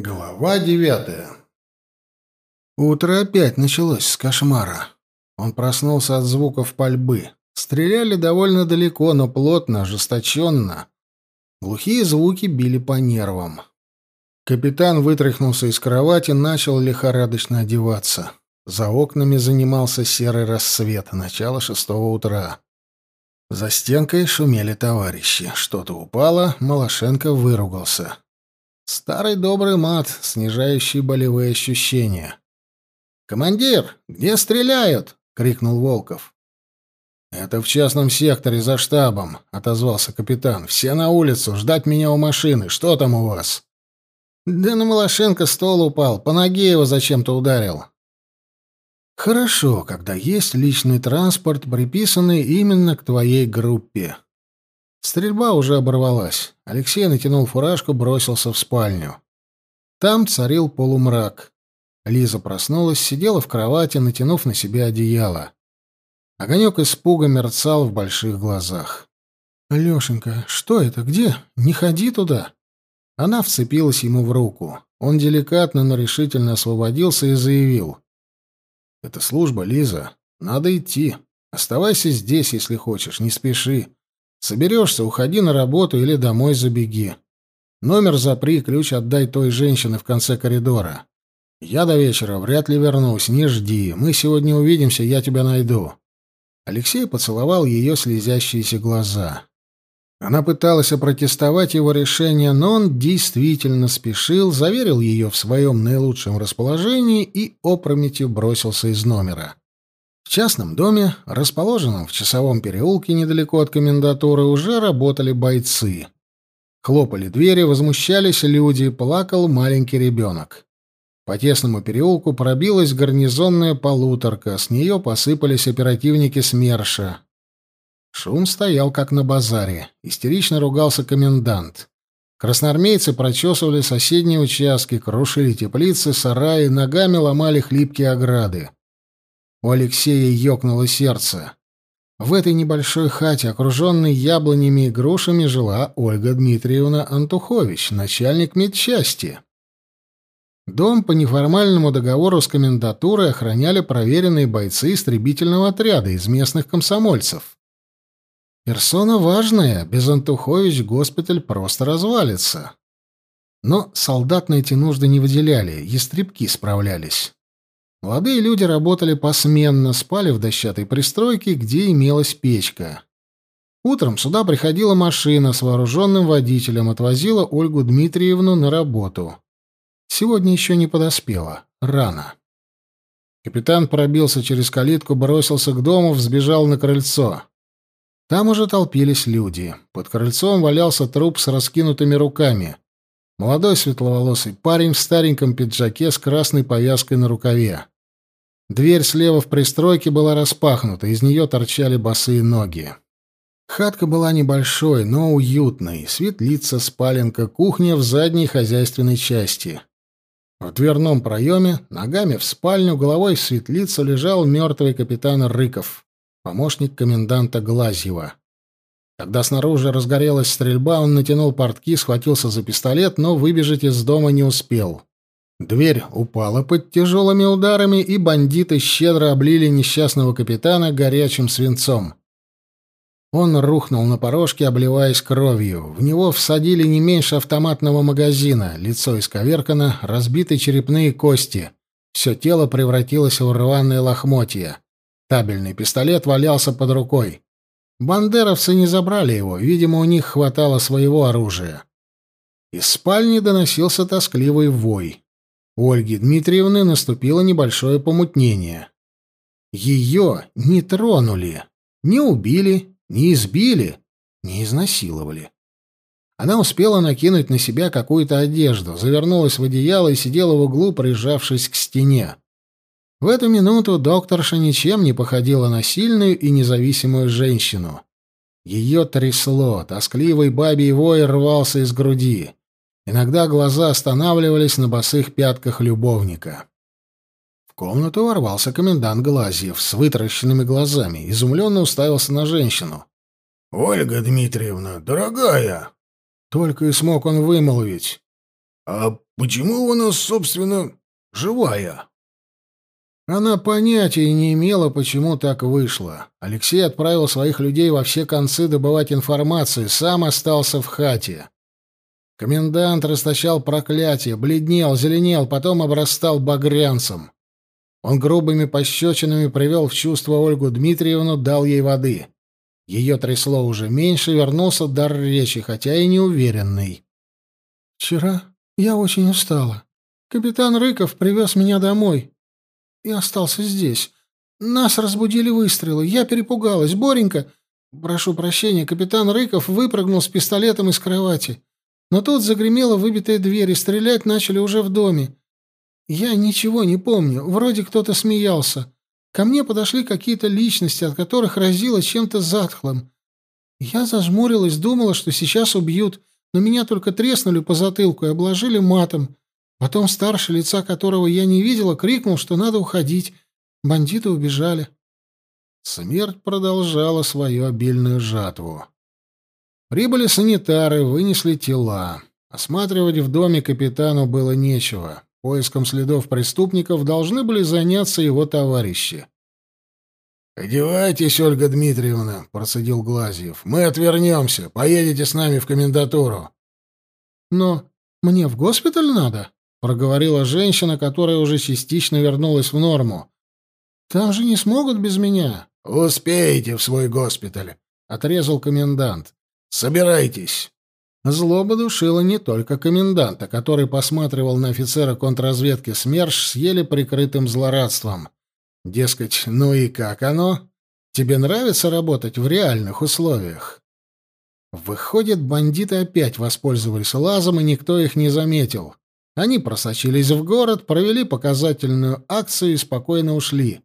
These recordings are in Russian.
Глава девятая Утро опять началось с кошмара. Он проснулся от звуков пальбы. Стреляли довольно далеко, но плотно, ожесточенно. Глухие звуки били по нервам. Капитан вытряхнулся из кровати, начал лихорадочно одеваться. За окнами занимался серый рассвет, начало шестого утра. За стенкой шумели товарищи. Что-то упало, Малашенко выругался. Старый добрый мат, снижающий болевые ощущения. «Командир, где стреляют?» — крикнул Волков. «Это в частном секторе за штабом», — отозвался капитан. «Все на улицу, ждать меня у машины. Что там у вас?» «Да на Малашенко стол упал, по ноге его зачем-то ударил». «Хорошо, когда есть личный транспорт, приписанный именно к твоей группе», Стрельба уже оборвалась. Алексей натянул фуражку, бросился в спальню. Там царил полумрак. Лиза проснулась, сидела в кровати, натянув на себя одеяло. Огонек испуга мерцал в больших глазах. «Алешенька, что это? Где? Не ходи туда!» Она вцепилась ему в руку. Он деликатно, но решительно освободился и заявил. «Это служба, Лиза. Надо идти. Оставайся здесь, если хочешь, не спеши. Соберешься, уходи на работу или домой забеги. Номер запри, ключ отдай той женщине в конце коридора. Я до вечера вряд ли вернусь, не жди. Мы сегодня увидимся, я тебя найду. Алексей поцеловал ее слезящиеся глаза. Она пыталась опротестовать его решение, но он действительно спешил, заверил ее в своем наилучшем расположении и опрометью бросился из номера. В частном доме, расположенном в часовом переулке недалеко от комендатуры, уже работали бойцы. Хлопали двери, возмущались люди, плакал маленький ребенок. По тесному переулку пробилась гарнизонная полуторка, с нее посыпались оперативники СМЕРШа. Шум стоял, как на базаре. Истерично ругался комендант. Красноармейцы прочесывали соседние участки, крушили теплицы, сараи, ногами ломали хлипкие ограды. У Алексея ёкнуло сердце. В этой небольшой хате, окруженной яблонями и грушами, жила Ольга Дмитриевна Антухович, начальник медчасти. Дом по неформальному договору с комендатурой охраняли проверенные бойцы истребительного отряда из местных комсомольцев. Персона важная, без Антухович госпиталь просто развалится. Но солдат на эти нужды не выделяли, ястребки справлялись. Молодые люди работали посменно, спали в дощатой пристройке, где имелась печка. Утром сюда приходила машина с вооруженным водителем, отвозила Ольгу Дмитриевну на работу. Сегодня еще не подоспела. Рано. Капитан пробился через калитку, бросился к дому, взбежал на крыльцо. Там уже толпились люди. Под крыльцом валялся труп с раскинутыми руками. Молодой светловолосый парень в стареньком пиджаке с красной повязкой на рукаве. Дверь слева в пристройке была распахнута, из нее торчали босые ноги. Хатка была небольшой, но уютной. Светлица, спаленка, кухня в задней хозяйственной части. В дверном проеме, ногами в спальню, головой в светлицу лежал мертвый капитан Рыков, помощник коменданта Глазьева. Когда снаружи разгорелась стрельба, он натянул портки, схватился за пистолет, но выбежать из дома не успел. Дверь упала под тяжелыми ударами, и бандиты щедро облили несчастного капитана горячим свинцом. Он рухнул на порожке, обливаясь кровью. В него всадили не меньше автоматного магазина, лицо исковеркано, разбиты черепные кости. Все тело превратилось в рваные лохмотья. Табельный пистолет валялся под рукой. Бандеровцы не забрали его, видимо, у них хватало своего оружия. Из спальни доносился тоскливый вой. У Ольги Дмитриевны наступило небольшое помутнение. Ее не тронули, не убили, не избили, не изнасиловали. Она успела накинуть на себя какую-то одежду, завернулась в одеяло и сидела в углу, прижавшись к стене. В эту минуту докторша ничем не походила на сильную и независимую женщину. Ее трясло, тоскливый бабий вой рвался из груди. Иногда глаза останавливались на босых пятках любовника. В комнату ворвался комендант Глазьев с вытаращенными глазами, изумленно уставился на женщину. «Ольга Дмитриевна, дорогая!» Только и смог он вымолвить. «А почему у нас, собственно, живая?» Она понятия не имела, почему так вышло. Алексей отправил своих людей во все концы добывать информацию, сам остался в хате. Комендант расточал проклятие, бледнел, зеленел, потом обрастал багрянцем. Он грубыми пощечинами привел в чувство Ольгу Дмитриевну, дал ей воды. Ее трясло уже меньше, вернулся дар речи, хотя и неуверенный. «Вчера я очень устала. Капитан Рыков привез меня домой и остался здесь. Нас разбудили выстрелы. Я перепугалась. Боренька... Прошу прощения, капитан Рыков выпрыгнул с пистолетом из кровати. Но тут загремела выбитая дверь, и стрелять начали уже в доме. Я ничего не помню. Вроде кто-то смеялся. Ко мне подошли какие-то личности, от которых разило чем-то затхлым. Я зажмурилась, думала, что сейчас убьют, но меня только треснули по затылку и обложили матом. Потом старший, лица которого я не видела, крикнул, что надо уходить. Бандиты убежали. Смерть продолжала свою обильную жатву. Прибыли санитары, вынесли тела. Осматривать в доме капитану было нечего. Поиском следов преступников должны были заняться его товарищи. «Одевайтесь, Ольга Дмитриевна», — процедил Глазьев. «Мы отвернемся. Поедете с нами в комендатуру». «Но мне в госпиталь надо?» — проговорила женщина, которая уже частично вернулась в норму. «Там же не смогут без меня». «Успеете в свой госпиталь», — отрезал комендант. «Собирайтесь». Злоба душила не только коменданта, который посматривал на офицера контрразведки СМЕРШ с еле прикрытым злорадством. Дескать, ну и как оно? Тебе нравится работать в реальных условиях? Выходит, бандиты опять воспользовались лазом, и никто их не заметил. Они просочились в город, провели показательную акцию и спокойно ушли.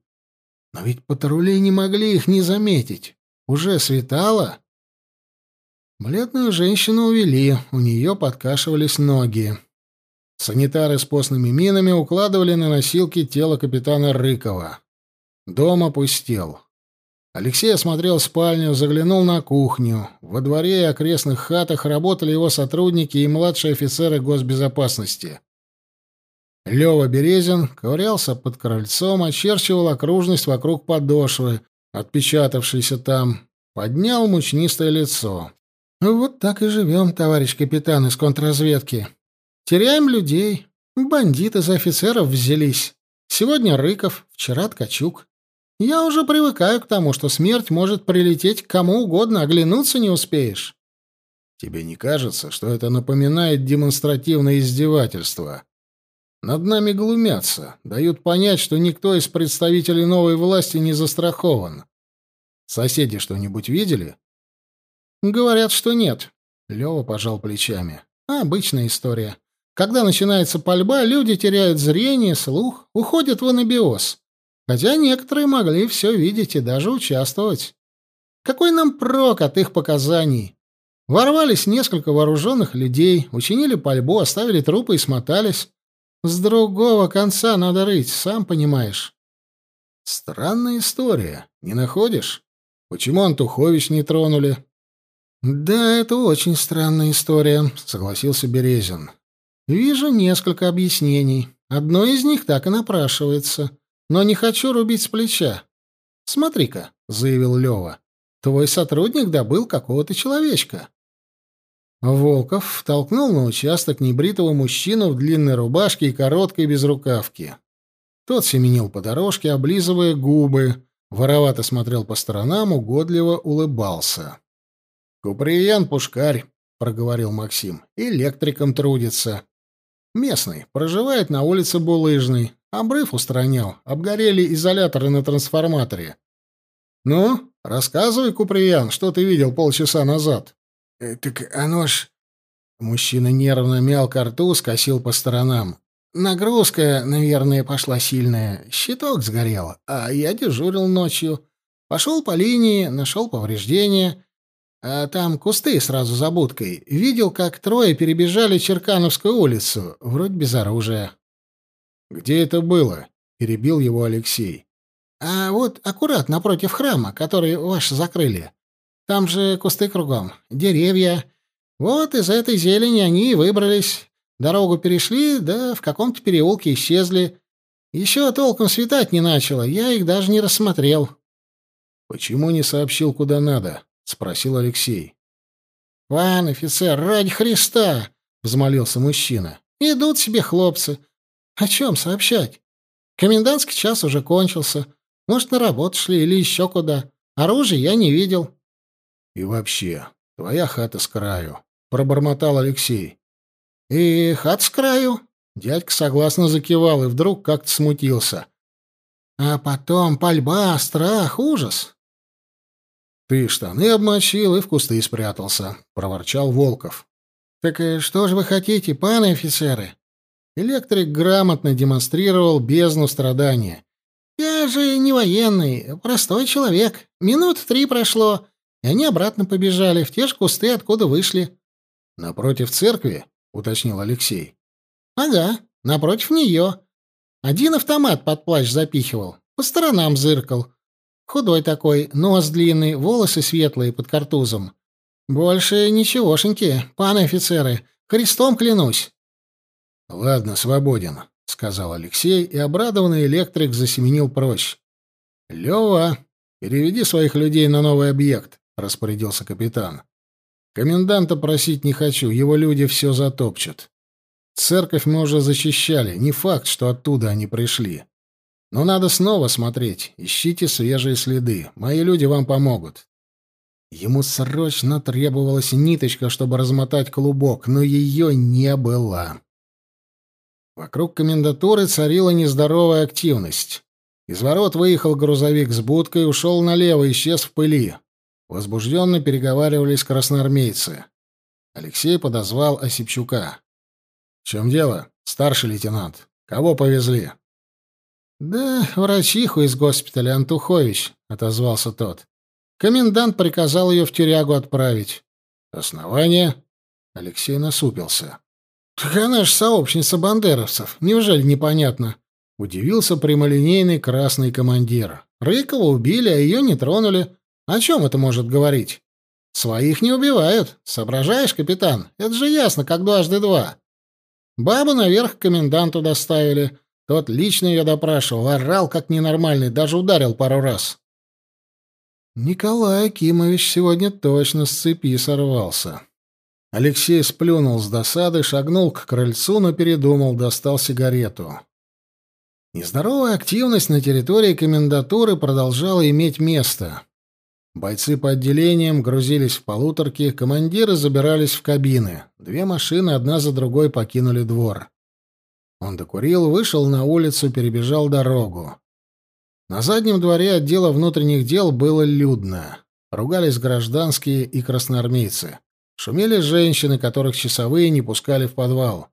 Но ведь патрули не могли их не заметить. Уже светало. Бледную женщину увели, у нее подкашивались ноги. Санитары с постными минами укладывали на носилки тело капитана Рыкова. Дом опустел. Алексей осмотрел спальню, заглянул на кухню. Во дворе и окрестных хатах работали его сотрудники и младшие офицеры госбезопасности. Лёва Березин ковырялся под крыльцом, очерчивал окружность вокруг подошвы, отпечатавшейся там, поднял мучнистое лицо. «Вот так и живем, товарищ капитан из контрразведки. Теряем людей. Бандиты за офицеров взялись. Сегодня Рыков, вчера Ткачук. Я уже привыкаю к тому, что смерть может прилететь к кому угодно, оглянуться не успеешь. Тебе не кажется, что это напоминает демонстративное издевательство? Над нами глумятся, дают понять, что никто из представителей новой власти не застрахован. Соседи что-нибудь видели? Говорят, что нет. Лёва пожал плечами. Обычная история. Когда начинается пальба, люди теряют зрение, слух, уходят в анабиоз. Хотя некоторые могли все видеть и даже участвовать. Какой нам прок от их показаний? Ворвались несколько вооруженных людей, учинили пальбу, оставили трупы и смотались. С другого конца надо рыть, сам понимаешь. Странная история, не находишь? Почему Антухович не тронули? Да, это очень странная история, согласился Березин. Вижу несколько объяснений. Одно из них так и напрашивается но не хочу рубить с плеча. Смотри-ка, заявил Лева. Твой сотрудник добыл какого-то человечка. Волков втолкнул на участок небритого мужчину в длинной рубашке и короткой безрукавке. Тот семенил по дорожке, облизывая губы, воровато смотрел по сторонам, угодливо улыбался. «Куприян Пушкарь», — проговорил Максим, — «электриком трудится. Местный, проживает на улице Булыжной, Обрыв устранял, обгорели изоляторы на трансформаторе. Ну, рассказывай, Куприян, что ты видел полчаса назад. Э, так оно ж... Мужчина нервно мял карту, скосил по сторонам. Нагрузка, наверное, пошла сильная. Щиток сгорел, а я дежурил ночью. Пошел по линии, нашел повреждения. А там кусты сразу за будкой. Видел, как трое перебежали Черкановскую улицу, вроде без оружия. «Где это было?» — перебил его Алексей. «А вот аккурат напротив храма, который ваш закрыли. Там же кусты кругом, деревья. Вот из этой зелени они и выбрались. Дорогу перешли, да в каком-то переулке исчезли. Еще толком светать не начало, я их даже не рассмотрел. «Почему не сообщил, куда надо?» — спросил Алексей. «Пан офицер, ради Христа!» — взмолился мужчина. «Идут себе хлопцы. О чем сообщать? Комендантский час уже кончился. Может, на работу шли или еще куда. Оружия я не видел». «И вообще, твоя хата с краю», — пробормотал Алексей. «И хат с краю?» Дядька согласно закивал и вдруг как-то смутился. «А потом пальба, страх, ужас». «Ты штаны обмочил и в кусты спрятался», — проворчал Волков. «Так э, что же вы хотите, паны офицеры?» Электрик грамотно демонстрировал бездну страдания. «Я же не военный, простой человек. Минут три прошло, и они обратно побежали в те же кусты, откуда вышли». «Напротив церкви?» — уточнил Алексей. «Ага, напротив нее. Один автомат под плащ запихивал, по сторонам зыркал. Худой такой, нос длинный, волосы светлые под картузом. Больше ничегошеньки, паны офицеры, крестом клянусь». «Ладно, свободен», — сказал Алексей, и обрадованный электрик засеменил прочь. «Лёва, переведи своих людей на новый объект», — распорядился капитан. Коменданта просить не хочу, его люди все затопчут. Церковь мы уже зачищали, не факт, что оттуда они пришли. Но надо снова смотреть, ищите свежие следы, мои люди вам помогут. Ему срочно требовалась ниточка, чтобы размотать клубок, но ее не было. Вокруг комендатуры царила нездоровая активность. Из ворот выехал грузовик с будкой, ушел налево, исчез в пыли. Возбужденно переговаривались красноармейцы. Алексей подозвал Осипчука. — В чем дело, старший лейтенант? Кого повезли? — Да врачиху из госпиталя, Антухович, — отозвался тот. Комендант приказал ее в тюрягу отправить. — Основание? Алексей насупился. — Так она же сообщница бандеровцев. Неужели непонятно? — удивился прямолинейный красный командир. Рыкова убили, а ее не тронули. О чем это может говорить? Своих не убивают. Соображаешь, капитан? Это же ясно, как дважды два. Бабу наверх к коменданту доставили. Тот лично ее допрашивал, орал как ненормальный, даже ударил пару раз. Николай Акимович сегодня точно с цепи сорвался. Алексей сплюнул с досады, шагнул к крыльцу, но передумал, достал сигарету. Нездоровая активность на территории комендатуры продолжала иметь место. Бойцы по отделениям грузились в полуторки, командиры забирались в кабины. Две машины одна за другой покинули двор. Он докурил, вышел на улицу, перебежал дорогу. На заднем дворе отдела внутренних дел было людно. Ругались гражданские и красноармейцы. Шумели женщины, которых часовые не пускали в подвал.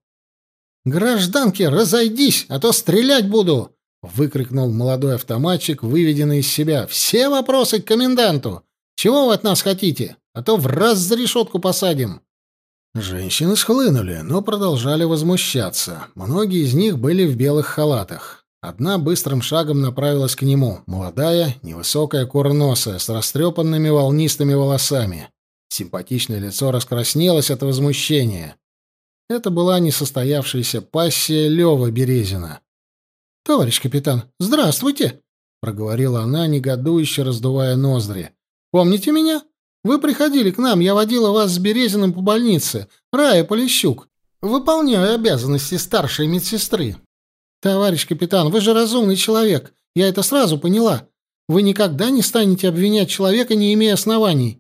«Гражданки, разойдись, а то стрелять буду!» — выкрикнул молодой автоматчик, выведенный из себя. «Все вопросы к коменданту! Чего вы от нас хотите? А то в раз за решетку посадим!» Женщины схлынули, но продолжали возмущаться. Многие из них были в белых халатах. Одна быстрым шагом направилась к нему, молодая, невысокая, курносая, с растрепанными волнистыми волосами. Симпатичное лицо раскраснелось от возмущения. Это была несостоявшаяся пассия Лёва Березина. «Товарищ капитан, здравствуйте!» — проговорила она, негодующе раздувая ноздри. «Помните меня? Вы приходили к нам, я водила вас с Березиным по больнице. Рая Полищук. Выполняю обязанности старшей медсестры. Товарищ капитан, вы же разумный человек. Я это сразу поняла. Вы никогда не станете обвинять человека, не имея оснований.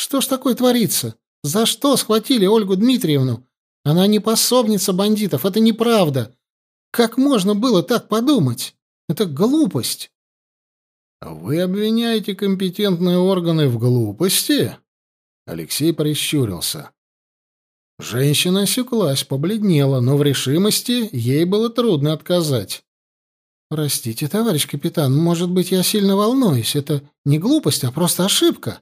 Что ж такое творится? За что схватили Ольгу Дмитриевну? Она не пособница бандитов, это неправда. Как можно было так подумать? Это глупость. Вы обвиняете компетентные органы в глупости? Алексей прищурился. Женщина осеклась, побледнела, но в решимости ей было трудно отказать. «Простите, товарищ капитан, может быть, я сильно волнуюсь. Это не глупость, а просто ошибка.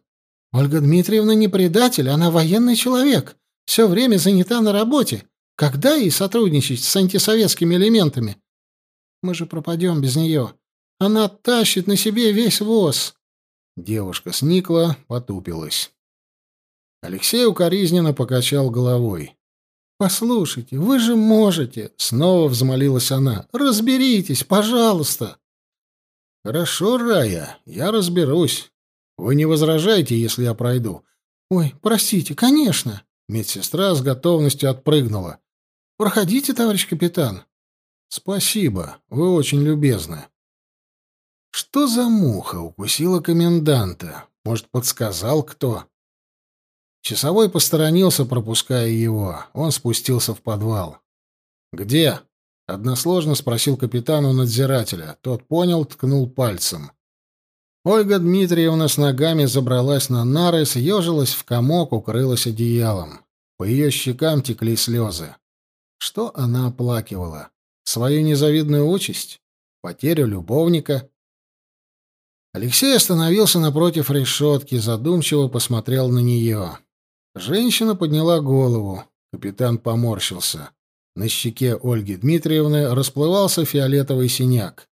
Ольга Дмитриевна не предатель, она военный человек. Все время занята на работе. Когда ей сотрудничать с антисоветскими элементами? Мы же пропадем без нее. Она тащит на себе весь воз. Девушка сникла, потупилась. Алексей укоризненно покачал головой. «Послушайте, вы же можете!» — снова взмолилась она. «Разберитесь, пожалуйста!» «Хорошо, Рая, я разберусь. Вы не возражаете, если я пройду?» «Ой, простите, конечно!» Медсестра с готовностью отпрыгнула. «Проходите, товарищ капитан». «Спасибо, вы очень любезны». Что за муха укусила коменданта? Может, подсказал кто? Часовой посторонился, пропуская его. Он спустился в подвал. «Где?» — односложно спросил капитан у надзирателя. Тот понял, ткнул пальцем. Ольга Дмитриевна с ногами забралась на нары, съежилась в комок, укрылась одеялом. По ее щекам текли слезы. Что она оплакивала? Свою незавидную участь? Потерю любовника? Алексей остановился напротив решетки, задумчиво посмотрел на нее. Женщина подняла голову. Капитан поморщился. На щеке Ольги Дмитриевны расплывался фиолетовый синяк.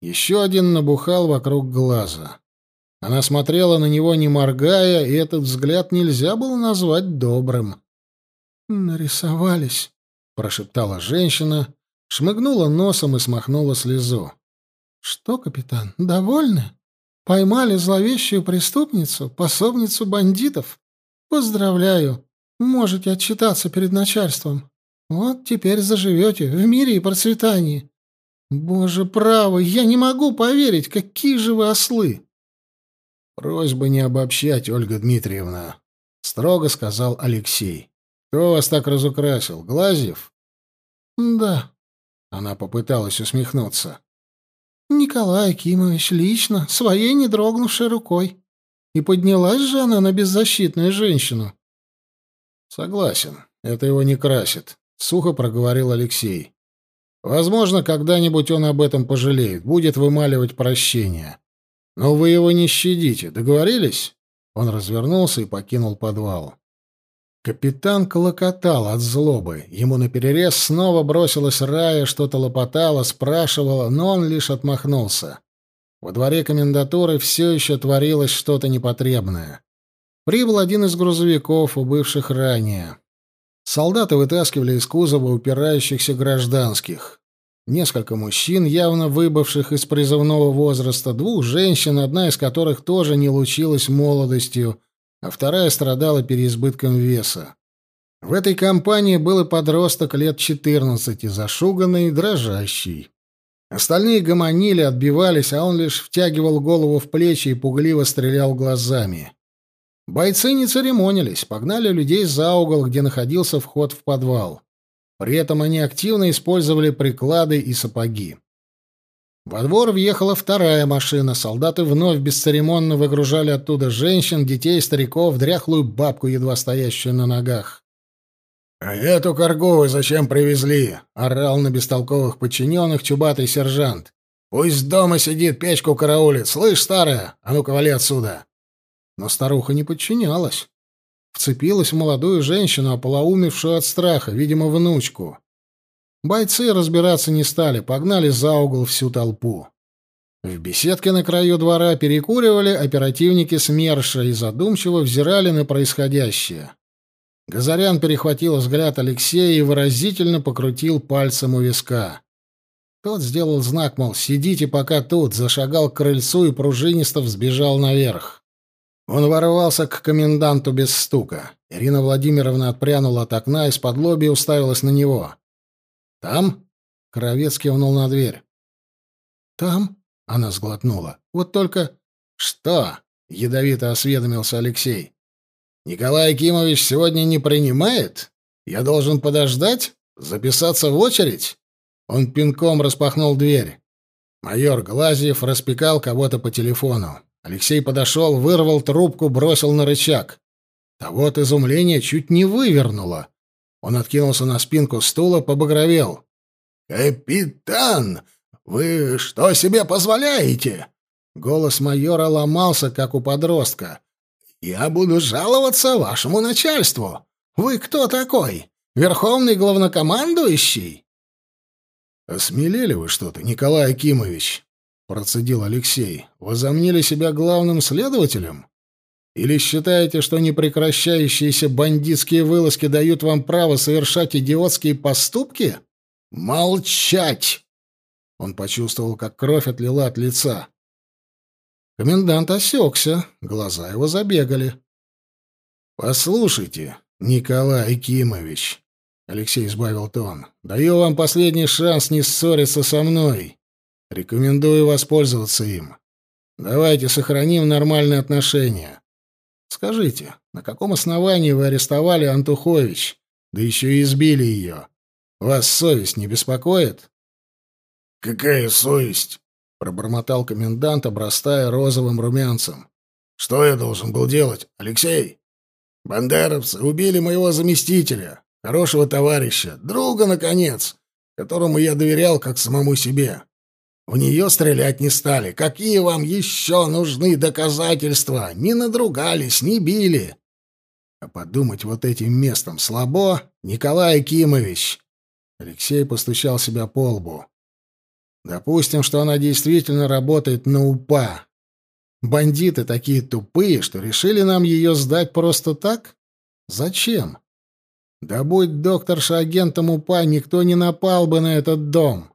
Еще один набухал вокруг глаза. Она смотрела на него, не моргая, и этот взгляд нельзя было назвать добрым. «Нарисовались», — прошептала женщина, шмыгнула носом и смахнула слезу. «Что, капитан, довольны? Поймали зловещую преступницу, пособницу бандитов?» Поздравляю. Можете отчитаться перед начальством. Вот теперь заживете в мире и процветании. Боже правый, я не могу поверить, какие же вы ослы. Просьба не обобщать, Ольга Дмитриевна, строго сказал Алексей. Кто вас так разукрасил? Глазьев? Да. Она попыталась усмехнуться. Николай Акимович лично, своей не дрогнувшей рукой. И поднялась же она на беззащитную женщину. Согласен, это его не красит, сухо проговорил Алексей. Возможно, когда-нибудь он об этом пожалеет, будет вымаливать прощение. Но вы его не щадите, договорились? Он развернулся и покинул подвал. Капитан колокотал от злобы. Ему наперерез снова бросилась Рая, что-то лопотала, спрашивала, но он лишь отмахнулся. Во дворе комендатуры все еще творилось что-то непотребное. Прибыл один из грузовиков, убывших ранее. Солдаты вытаскивали из кузова упирающихся гражданских. Несколько мужчин, явно выбывших из призывного возраста, двух женщин, одна из которых тоже не лучилась молодостью, а вторая страдала переизбытком веса. В этой компании был и подросток лет четырнадцати, зашуганный, дрожащий. Остальные гомонили, отбивались, а он лишь втягивал голову в плечи и пугливо стрелял глазами. Бойцы не церемонились, погнали людей за угол, где находился вход в подвал. При этом они активно использовали приклады и сапоги. Во двор въехала вторая машина. Солдаты вновь бесцеремонно выгружали оттуда женщин, детей, стариков, дряхлую бабку, едва стоящую на ногах. «А эту коргу зачем привезли?» — орал на бестолковых подчиненных чубатый сержант. «Пусть дома сидит, печку караулит. Слышь, старая, а ну-ка вали отсюда!» Но старуха не подчинялась. Вцепилась в молодую женщину, ополоумевшую от страха, видимо, внучку. Бойцы разбираться не стали, погнали за угол всю толпу. В беседке на краю двора перекуривали оперативники СМЕРШа и задумчиво взирали на происходящее. Газарян перехватил взгляд Алексея и выразительно покрутил пальцем у виска. Тот сделал знак, мол, сидите пока тут, зашагал к крыльцу и пружинисто взбежал наверх. Он ворвался к коменданту без стука. Ирина Владимировна отпрянула от окна и с-под лоби уставилась на него. «Там?» — Кровец кивнул на дверь. «Там?» — она сглотнула. «Вот только...» «Что?» — ядовито осведомился Алексей. Николай Акимович сегодня не принимает? Я должен подождать? Записаться в очередь?» Он пинком распахнул дверь. Майор Глазьев распекал кого-то по телефону. Алексей подошел, вырвал трубку, бросил на рычаг. Того от изумления чуть не вывернуло. Он откинулся на спинку стула, побагровел. «Капитан, вы что себе позволяете?» Голос майора ломался, как у подростка. Я буду жаловаться вашему начальству. Вы кто такой? Верховный главнокомандующий?» «Осмелели вы что-то, Николай Акимович?» — процедил Алексей. «Возомнили себя главным следователем? Или считаете, что непрекращающиеся бандитские вылазки дают вам право совершать идиотские поступки? Молчать! Он почувствовал, как кровь отлила от лица. Комендант осекся, глаза его забегали. «Послушайте, Николай Кимович», — Алексей избавил тон, — «даю вам последний шанс не ссориться со мной. Рекомендую воспользоваться им. Давайте сохраним нормальные отношения. Скажите, на каком основании вы арестовали Антухович, да еще и избили ее? Вас совесть не беспокоит? — Какая совесть? — пробормотал комендант, обрастая розовым румянцем. — Что я должен был делать, Алексей? Бандеровцы убили моего заместителя, хорошего товарища, друга, наконец, которому я доверял как самому себе. В нее стрелять не стали. Какие вам еще нужны доказательства? Не надругались, не били. А подумать вот этим местом слабо, Николай Кимович. Алексей постучал себя по лбу. Допустим, что она действительно работает на УПА. Бандиты такие тупые, что решили нам ее сдать просто так? Зачем? Да будь докторша агентом УПА, никто не напал бы на этот дом.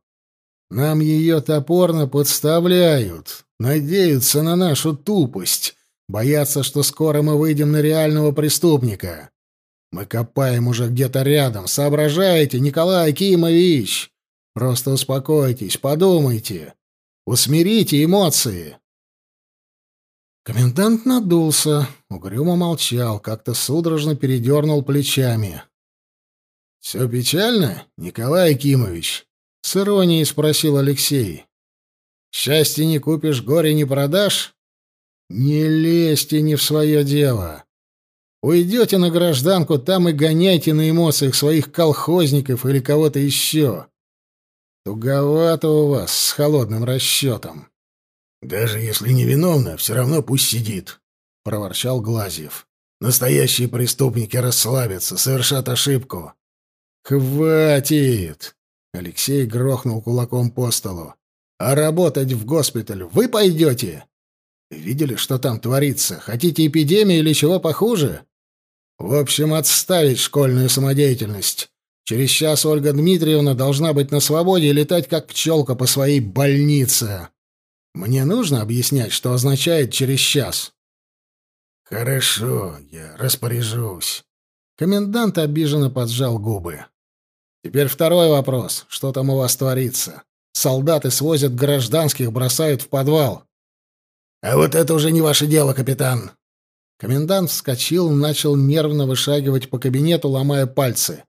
Нам ее топорно подставляют, надеются на нашу тупость, боятся, что скоро мы выйдем на реального преступника. Мы копаем уже где-то рядом, соображаете, Николай Кимович? Просто успокойтесь, подумайте, усмирите эмоции. Комендант надулся, угрюмо молчал, как-то судорожно передернул плечами. «Все печально, Николай Кимович?» С иронией спросил Алексей. «Счастье не купишь, горе не продашь? Не лезьте не в свое дело. Уйдете на гражданку, там и гоняйте на эмоциях своих колхозников или кого-то еще. Туговато у вас с холодным расчетом». «Даже если невиновна, все равно пусть сидит», — проворчал Глазьев. «Настоящие преступники расслабятся, совершат ошибку». «Хватит!» Алексей грохнул кулаком по столу. «А работать в госпиталь вы пойдете? Видели, что там творится? Хотите эпидемии или чего похуже? В общем, отставить школьную самодеятельность. Через час Ольга Дмитриевна должна быть на свободе и летать как пчелка по своей больнице. Мне нужно объяснять, что означает «через час». «Хорошо, я распоряжусь». Комендант обиженно поджал губы. Теперь второй вопрос. Что там у вас творится? Солдаты свозят гражданских, бросают в подвал. А вот это уже не ваше дело, капитан. Комендант вскочил, начал нервно вышагивать по кабинету, ломая пальцы.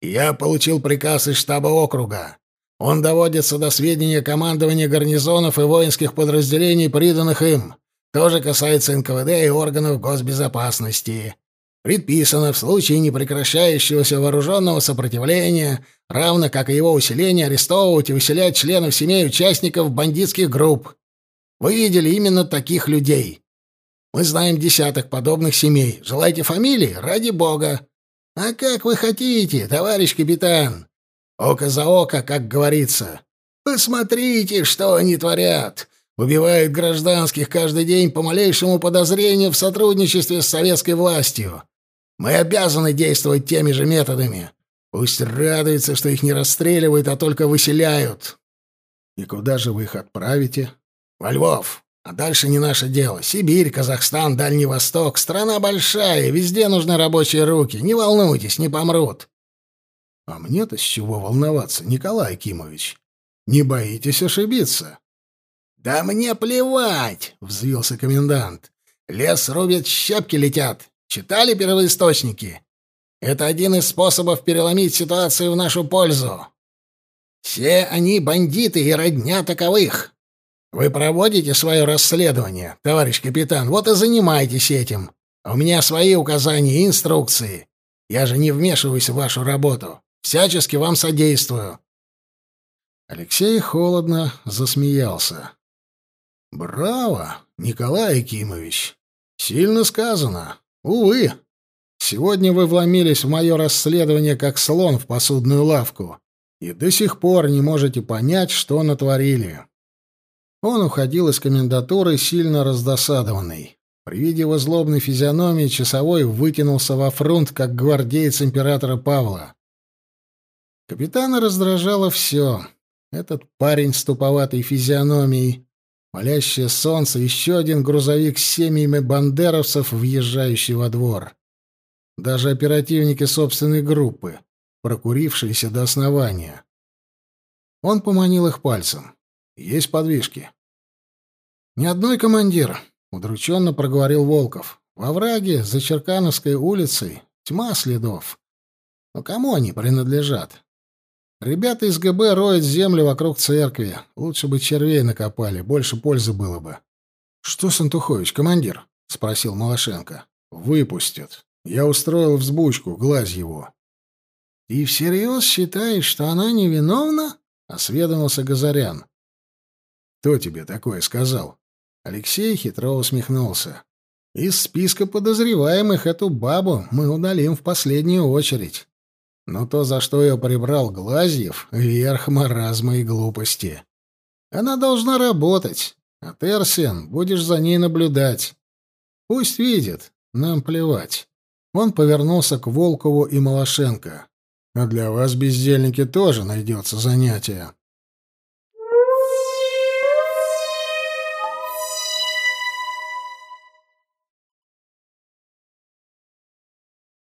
Я получил приказ из штаба округа. Он доводится до сведения командования гарнизонов и воинских подразделений, приданных им. Тоже касается НКВД и органов госбезопасности. Предписано в случае непрекращающегося вооруженного сопротивления, равно как и его усиления, арестовывать и выселять членов семей участников бандитских групп. Вы видели именно таких людей. Мы знаем десяток подобных семей. Желаете фамилии? Ради бога. А как вы хотите, товарищ капитан? Око за око, как говорится. Посмотрите, что они творят. Убивают гражданских каждый день по малейшему подозрению в сотрудничестве с советской властью. Мы обязаны действовать теми же методами. Пусть радуются, что их не расстреливают, а только выселяют. И куда же вы их отправите? Во Львов. А дальше не наше дело. Сибирь, Казахстан, Дальний Восток. Страна большая, везде нужны рабочие руки. Не волнуйтесь, не помрут. А мне-то с чего волноваться, Николай Кимович? Не боитесь ошибиться? Да мне плевать, взвился комендант. Лес рубят, щепки летят. Читали первоисточники? Это один из способов переломить ситуацию в нашу пользу. Все они бандиты и родня таковых. Вы проводите свое расследование, товарищ капитан, вот и занимайтесь этим. У меня свои указания и инструкции. Я же не вмешиваюсь в вашу работу. Всячески вам содействую. Алексей холодно засмеялся. Браво, Николай Якимович. Сильно сказано. Увы, сегодня вы вломились в мое расследование как слон в посудную лавку и до сих пор не можете понять, что натворили. Он уходил из комендатуры сильно раздосадованный. При виде его злобной физиономии часовой вытянулся во фронт, как гвардеец императора Павла. Капитана раздражало все. Этот парень с туповатой физиономией, палящее солнце, еще один грузовик с семьями бандеровцев, въезжающий во двор. Даже оперативники собственной группы, прокурившиеся до основания. Он поманил их пальцем. «Есть подвижки?» «Ни одной, командир», — удрученно проговорил Волков. «Во враге, за Черкановской улицей, тьма следов. Но кому они принадлежат? Ребята из ГБ роют землю вокруг церкви. Лучше бы червей накопали, больше пользы было бы». «Что, Сантухович, командир?» — спросил Малашенко. «Выпустят. Я устроил взбучку, глазь его». «И всерьез считаешь, что она невиновна?» — осведомился Газарян. «Кто тебе такое сказал?» Алексей хитро усмехнулся. «Из списка подозреваемых эту бабу мы удалим в последнюю очередь. Но то, за что ее прибрал Глазьев, — верх маразма и глупости. Она должна работать, а Терсиан будешь за ней наблюдать. Пусть видит, нам плевать». Он повернулся к Волкову и Малашенко. «А для вас, бездельники, тоже найдется занятие».